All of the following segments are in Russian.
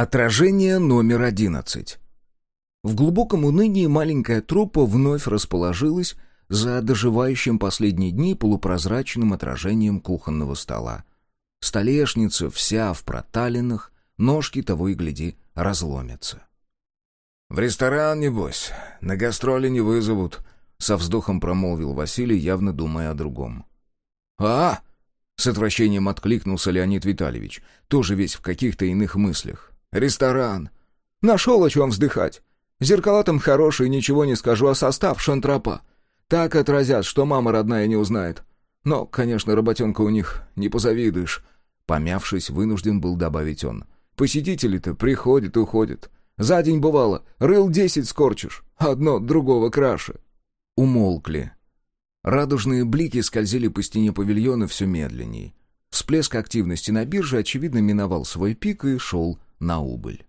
Отражение номер одиннадцать. В глубоком унынии маленькая труппа вновь расположилась за доживающим последние дни полупрозрачным отражением кухонного стола. Столешница вся в проталинах, ножки того и гляди разломятся. «В ресторан, небось, на гастроли не вызовут», — со вздохом промолвил Василий, явно думая о другом. «А!» — с отвращением откликнулся Леонид Витальевич, тоже весь в каких-то иных мыслях. «Ресторан! Нашел о чем вздыхать! Зеркала там хорошие, ничего не скажу, а состав шантропа. Так отразят, что мама родная не узнает. Но, конечно, работенка у них, не позавидуешь». Помявшись, вынужден был добавить он. «Посетители-то приходят и уходят. За день бывало, рыл десять скорчишь, одно другого краше». Умолкли. Радужные блики скользили по стене павильона все медленней. Всплеск активности на бирже, очевидно, миновал свой пик и шел на убыль.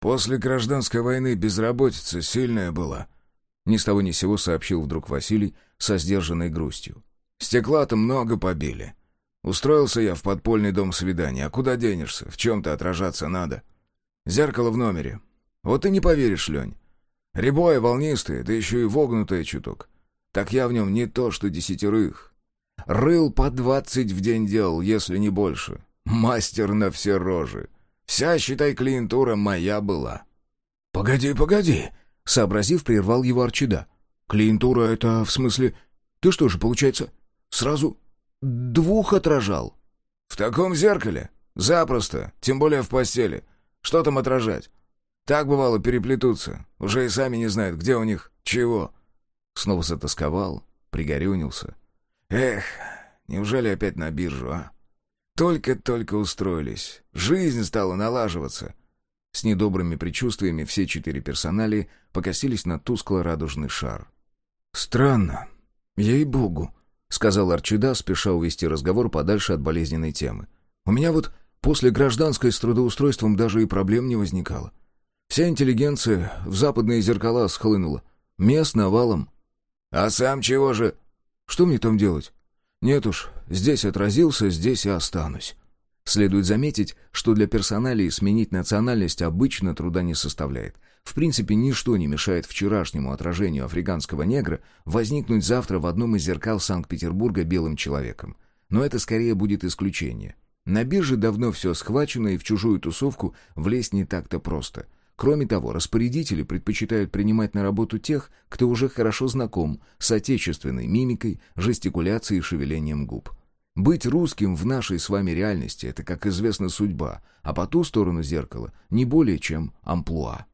«После гражданской войны безработица сильная была», — ни с того ни сего сообщил вдруг Василий со сдержанной грустью. «Стекла-то много побили. Устроился я в подпольный дом свидания. А куда денешься? В чем-то отражаться надо. Зеркало в номере. Вот и не поверишь, Лень. Рябое, волнистое, да еще и вогнутое чуток. Так я в нем не то, что десятерых. Рыл по двадцать в день делал, если не больше. Мастер на все рожи. Вся, считай, клиентура моя была. «Погоди, погоди!» — сообразив, прервал его Арчида. «Клиентура — это в смысле... Ты что же, получается, сразу двух отражал?» «В таком зеркале? Запросто, тем более в постели. Что там отражать? Так бывало переплетутся. Уже и сами не знают, где у них чего. Снова затасковал, пригорюнился. Эх, неужели опять на биржу, а? Только-только устроились. Жизнь стала налаживаться. С недобрыми предчувствиями все четыре персонали покосились на тускло-радужный шар. «Странно. Ей-богу», — сказал Арчида, спеша увести разговор подальше от болезненной темы. «У меня вот После гражданской с трудоустройством даже и проблем не возникало. Вся интеллигенция в западные зеркала схлынула. Мест навалом. «А сам чего же?» «Что мне там делать?» «Нет уж, здесь отразился, здесь и останусь». Следует заметить, что для персоналии сменить национальность обычно труда не составляет. В принципе, ничто не мешает вчерашнему отражению африканского негра возникнуть завтра в одном из зеркал Санкт-Петербурга белым человеком. Но это скорее будет исключение. На бирже давно все схвачено, и в чужую тусовку влезть не так-то просто. Кроме того, распорядители предпочитают принимать на работу тех, кто уже хорошо знаком с отечественной мимикой, жестикуляцией и шевелением губ. Быть русским в нашей с вами реальности — это, как известно, судьба, а по ту сторону зеркала не более чем амплуа.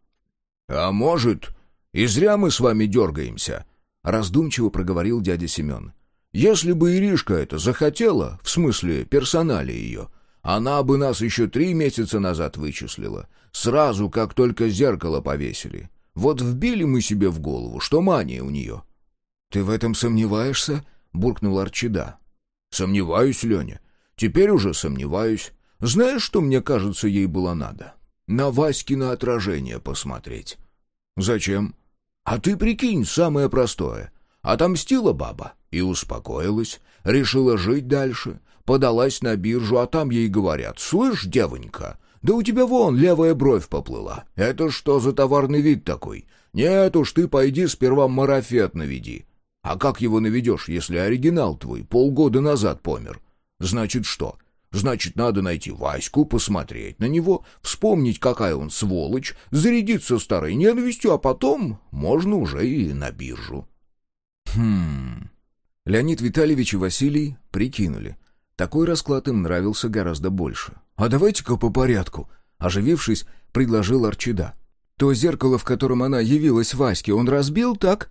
«А может, и зря мы с вами дергаемся?» — раздумчиво проговорил дядя Семен. Если бы Иришка это захотела, в смысле персонали ее, она бы нас еще три месяца назад вычислила, сразу, как только зеркало повесили. Вот вбили мы себе в голову, что мания у нее». «Ты в этом сомневаешься?» — буркнул Арчида. «Сомневаюсь, Леня. Теперь уже сомневаюсь. Знаешь, что мне кажется, ей было надо? На Васькино отражение посмотреть». «Зачем?» «А ты прикинь, самое простое. Отомстила баба и успокоилась, решила жить дальше, подалась на биржу, а там ей говорят, «Слышь, девонька, да у тебя вон левая бровь поплыла. Это что за товарный вид такой? Нет уж, ты пойди сперва марафет наведи. А как его наведешь, если оригинал твой полгода назад помер? Значит что? Значит, надо найти Ваську, посмотреть на него, вспомнить, какая он сволочь, зарядиться старой ненавистью, а потом можно уже и на биржу. Хм... Леонид Витальевич и Василий прикинули. Такой расклад им нравился гораздо больше. «А давайте-ка по порядку», — оживившись, предложил Арчида. «То зеркало, в котором она явилась Ваське, он разбил, так?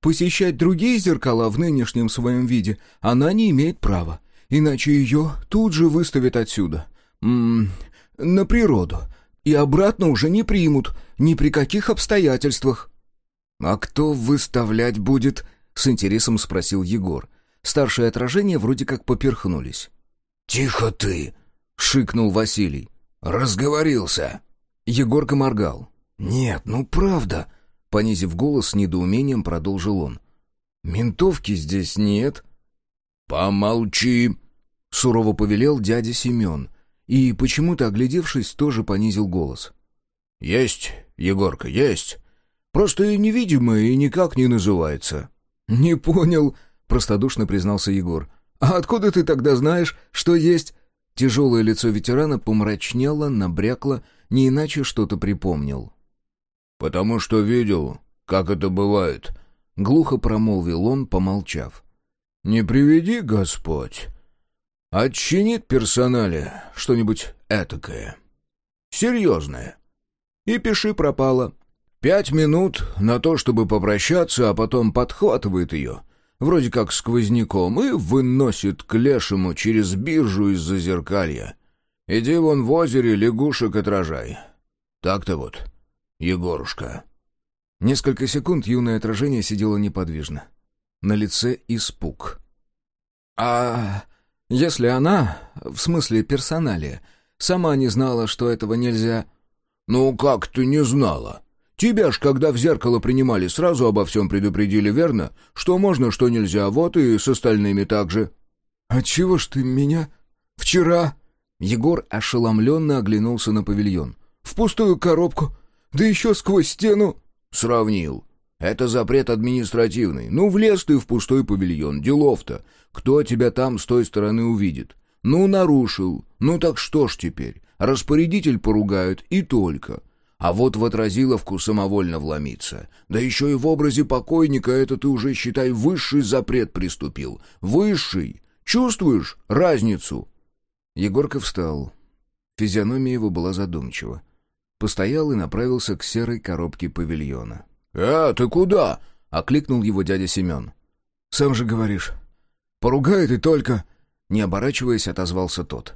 Посещать другие зеркала в нынешнем своем виде она не имеет права, иначе ее тут же выставят отсюда. М -м, на природу. И обратно уже не примут, ни при каких обстоятельствах». «А кто выставлять будет?» — с интересом спросил Егор. Старшие отражения вроде как поперхнулись. «Тихо ты!» — шикнул Василий. «Разговорился!» Егорка моргал. «Нет, ну правда!» — понизив голос с недоумением, продолжил он. «Ментовки здесь нет». «Помолчи!» — сурово повелел дядя Семен. и, почему-то оглядевшись, тоже понизил голос. «Есть, Егорка, есть. Просто невидимое и никак не называется». «Не понял», — простодушно признался Егор. «А откуда ты тогда знаешь, что есть?» Тяжелое лицо ветерана помрачнело, набрякло, не иначе что-то припомнил. «Потому что видел, как это бывает», — глухо промолвил он, помолчав. «Не приведи, Господь, отчинит персонале что-нибудь этакое, серьезное, и пиши пропало. Пять минут на то, чтобы попрощаться, а потом подхватывает ее, вроде как сквозняком, и выносит к лешему через биржу из-за зеркалья. Иди вон в озере лягушек отражай. Так-то вот, Егорушка». Несколько секунд юное отражение сидело неподвижно. На лице испуг. «А если она, в смысле персоналия, сама не знала, что этого нельзя...» «Ну как ты не знала? Тебя ж, когда в зеркало принимали, сразу обо всем предупредили, верно? Что можно, что нельзя, вот и с остальными так же». «А чего ж ты меня вчера...» Егор ошеломленно оглянулся на павильон. «В пустую коробку, да еще сквозь стену...» «Сравнил. Это запрет административный. Ну, влез ты в пустой павильон, делов-то. Кто тебя там с той стороны увидит? Ну, нарушил. Ну так что ж теперь? Распорядитель поругают и только. А вот в отразиловку самовольно вломиться. Да еще и в образе покойника это ты уже, считай, высший запрет приступил. Высший. Чувствуешь разницу?» Егорка встал. Физиономия его была задумчива. Постоял и направился к серой коробке павильона. «Э, ты куда?» — окликнул его дядя Семен. «Сам же говоришь. Поругает и только...» Не оборачиваясь, отозвался тот.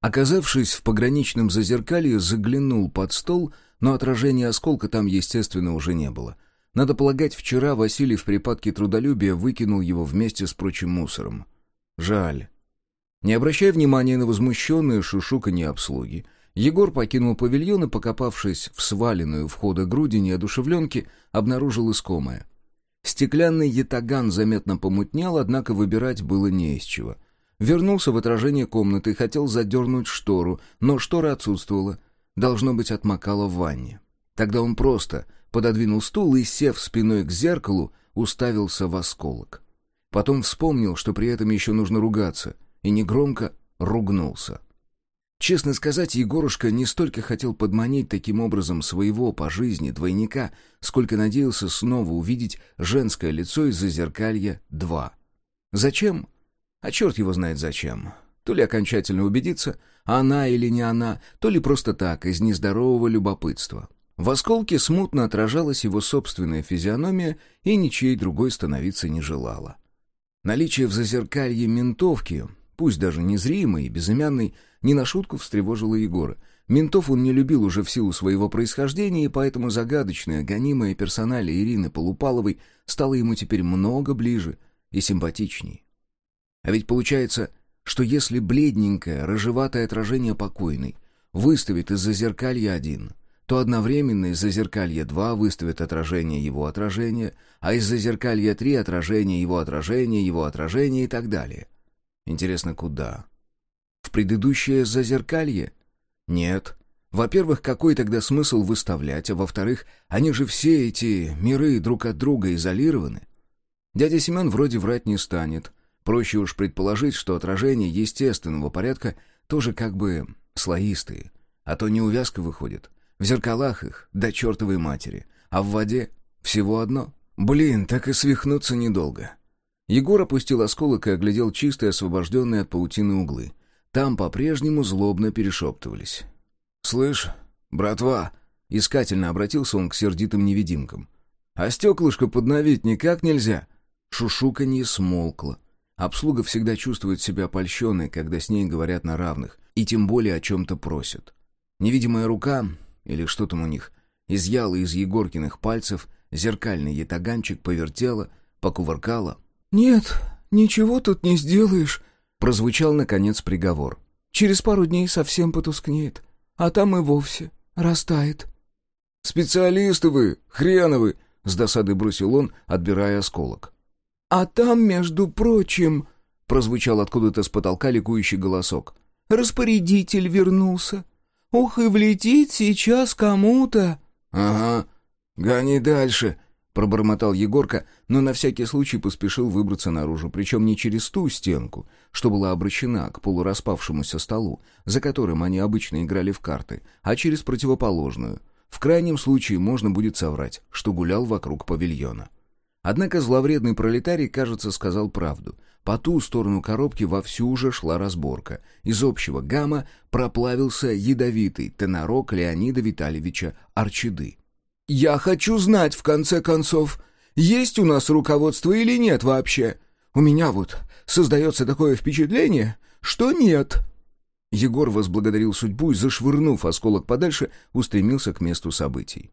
Оказавшись в пограничном зазеркалье, заглянул под стол, но отражения осколка там, естественно, уже не было. Надо полагать, вчера Василий в припадке трудолюбия выкинул его вместе с прочим мусором. Жаль. Не обращая внимания на возмущенные шушуканье обслуги, Егор покинул павильон и, покопавшись в сваленную входа груди неодушевленки, обнаружил искомое. Стеклянный ятаган заметно помутнел, однако выбирать было не из чего. Вернулся в отражение комнаты, хотел задернуть штору, но штора отсутствовала. Должно быть, отмокала в ванне. Тогда он просто пододвинул стул и, сев спиной к зеркалу, уставился в осколок. Потом вспомнил, что при этом еще нужно ругаться, и негромко ругнулся. Честно сказать, Егорушка не столько хотел подманить таким образом своего по жизни двойника, сколько надеялся снова увидеть женское лицо из-за зеркалья 2. Зачем? А черт его знает зачем. То ли окончательно убедиться, она или не она, то ли просто так, из нездорового любопытства. В осколке смутно отражалась его собственная физиономия, и ничьей другой становиться не желала. Наличие в зазеркалье ментовки, пусть даже незримой и безымянной, не на шутку встревожило Егора. Ментов он не любил уже в силу своего происхождения, и поэтому загадочная, гонимая персоналия Ирины Полупаловой стала ему теперь много ближе и симпатичней. А ведь получается, что если бледненькое, рыжеватое отражение покойной выставит из-за зеркалья один, то одновременно из-за зеркалья два выставит отражение его отражения, а из-за зеркалья три отражение его отражения, его отражения и так далее. Интересно, куда? В предыдущее зазеркалье? Нет. Во-первых, какой тогда смысл выставлять, а во-вторых, они же все эти миры друг от друга изолированы. Дядя Семен вроде врать не станет. Проще уж предположить, что отражения естественного порядка тоже как бы слоистые, а то неувязка выходит. В зеркалах их до чертовой матери, а в воде всего одно. Блин, так и свихнуться недолго. Егор опустил осколок и оглядел чистые, освобожденные от паутины углы. Там по-прежнему злобно перешептывались. «Слышь, братва!» — искательно обратился он к сердитым невидимкам. «А стеклышко подновить никак нельзя?» Шушуканье смолкло. Обслуга всегда чувствует себя польщенной, когда с ней говорят на равных, и тем более о чем-то просят. Невидимая рука, или что там у них, изъяла из Егоркиных пальцев зеркальный ятаганчик, повертела, покувыркала. «Нет, ничего тут не сделаешь», Прозвучал, наконец, приговор. «Через пару дней совсем потускнеет, а там и вовсе растает». «Специалисты вы, хреновы!» — с досадой бросил он, отбирая осколок. «А там, между прочим...» — прозвучал откуда-то с потолка ликующий голосок. распорядитель вернулся. Ух, и влетит сейчас кому-то». «Ага, гони дальше», — пробормотал Егорка, но на всякий случай поспешил выбраться наружу, причем не через ту стенку, что была обращена к полураспавшемуся столу, за которым они обычно играли в карты, а через противоположную. В крайнем случае можно будет соврать, что гулял вокруг павильона. Однако зловредный пролетарий, кажется, сказал правду. По ту сторону коробки вовсю уже шла разборка. Из общего гамма проплавился ядовитый тенорок Леонида Витальевича Арчиды. «Я хочу знать, в конце концов, есть у нас руководство или нет вообще. У меня вот создается такое впечатление, что нет». Егор возблагодарил судьбу и, зашвырнув осколок подальше, устремился к месту событий.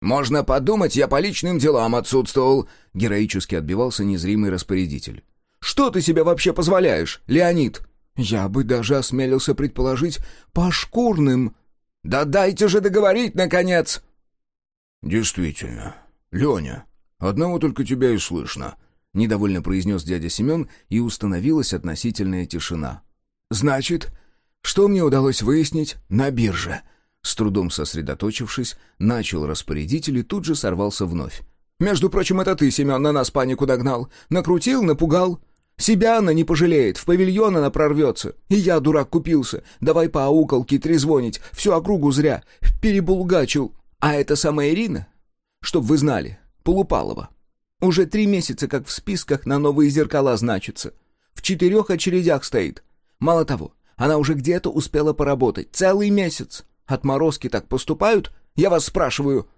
«Можно подумать, я по личным делам отсутствовал», — героически отбивался незримый распорядитель. «Что ты себе вообще позволяешь, Леонид?» «Я бы даже осмелился предположить, по шкурным». «Да дайте же договорить, наконец!» «Действительно, Леня, одного только тебя и слышно», — недовольно произнес дядя Семен, и установилась относительная тишина. «Значит, что мне удалось выяснить на бирже?» С трудом сосредоточившись, начал распорядитель и тут же сорвался вновь. «Между прочим, это ты, Семен, на нас панику догнал. Накрутил, напугал. Себя она не пожалеет, в павильон она прорвется. И я, дурак, купился. Давай по ауколке трезвонить, всю округу зря. Перебулгачил. А это самая Ирина? Чтоб вы знали, Полупалова. Уже три месяца как в списках на новые зеркала значится. В четырех очередях стоит. Мало того, она уже где-то успела поработать. Целый месяц. Отморозки так поступают? Я вас спрашиваю».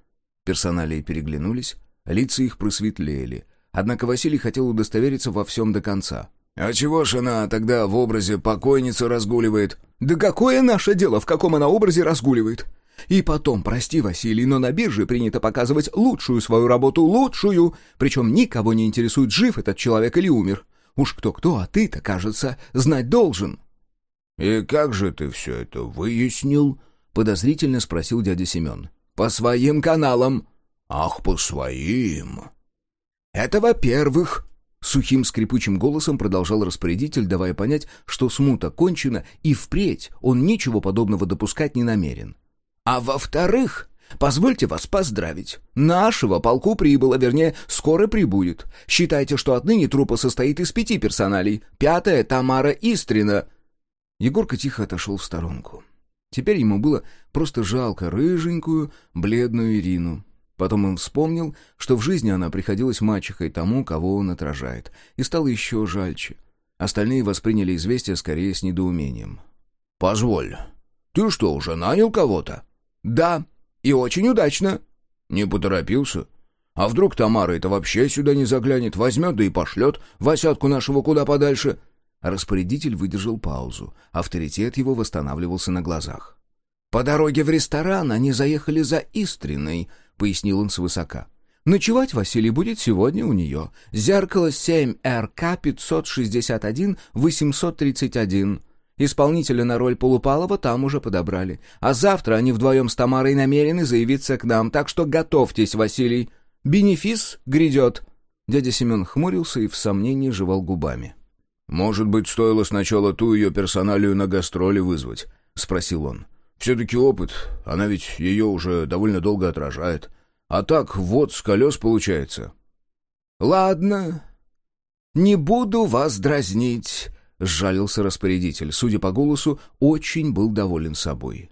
Персоналии переглянулись, лица их просветлели. Однако Василий хотел удостовериться во всем до конца. «А чего ж она тогда в образе покойницы разгуливает?» «Да какое наше дело, в каком она образе разгуливает? И потом, прости, Василий, но на бирже принято показывать лучшую свою работу, лучшую, причем никого не интересует, жив этот человек или умер. Уж кто-кто, а ты-то, кажется, знать должен». «И как же ты все это выяснил?» Подозрительно спросил дядя Семен. «По своим каналам». «Ах, по своим». «Это во-первых». Сухим скрипучим голосом продолжал распорядитель, давая понять, что смута кончена, и впредь он ничего подобного допускать не намерен. «А во-вторых, позвольте вас поздравить. Нашего полку прибыло, вернее, скоро прибудет. Считайте, что отныне трупа состоит из пяти персоналей. Пятая — Тамара Истрина». Егорка тихо отошел в сторонку. Теперь ему было просто жалко рыженькую, бледную Ирину. Потом он вспомнил, что в жизни она приходилась мачехой тому, кого он отражает, и стало еще жальче. Остальные восприняли известие скорее с недоумением. «Позволь, ты что, уже нанял кого-то?» «Да, и очень удачно». «Не поторопился? А вдруг Тамара это вообще сюда не заглянет, возьмет да и пошлет Васятку нашего куда подальше?» Распорядитель выдержал паузу. Авторитет его восстанавливался на глазах. «По дороге в ресторан они заехали за Истриной», — пояснил он свысока. «Ночевать Василий будет сегодня у нее. Зеркало 7РК-561-831. Исполнителя на роль Полупалова там уже подобрали. А завтра они вдвоем с Тамарой намерены заявиться к нам, так что готовьтесь, Василий. Бенефис грядет». Дядя Семен хмурился и в сомнении жевал губами. «Может быть, стоило сначала ту ее персоналию на гастроли вызвать?» — спросил он. «Все-таки опыт, она ведь ее уже довольно долго отражает. А так вот с колес получается». «Ладно, не буду вас дразнить», — сжалился распорядитель. Судя по голосу, очень был доволен собой.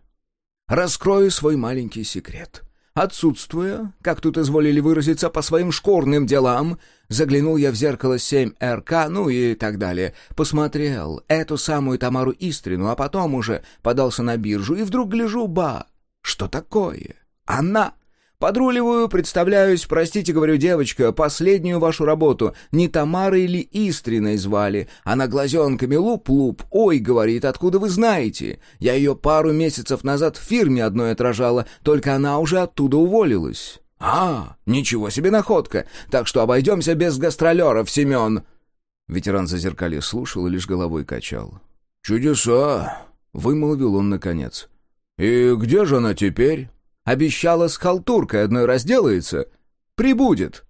«Раскрою свой маленький секрет. Отсутствуя, как тут изволили выразиться, по своим шкурным делам, заглянул я в зеркало 7РК, ну и так далее. Посмотрел эту самую Тамару Истрину, а потом уже подался на биржу, и вдруг гляжу, ба, что такое? Она! Подруливаю, представляюсь, простите, говорю, девочка, последнюю вашу работу не Тамара или Истриной звали. Она глазенками луп-луп. Ой, говорит, откуда вы знаете? Я ее пару месяцев назад в фирме одной отражала, только она уже оттуда уволилась. А, ничего себе находка. Так что обойдемся без гастролеров, Семен. Ветеран зазеркалья слушал и лишь головой качал. «Чудеса!» — вымолвил он наконец. «И где же она теперь?» Обещала с халтуркой одной разделается. Прибудет.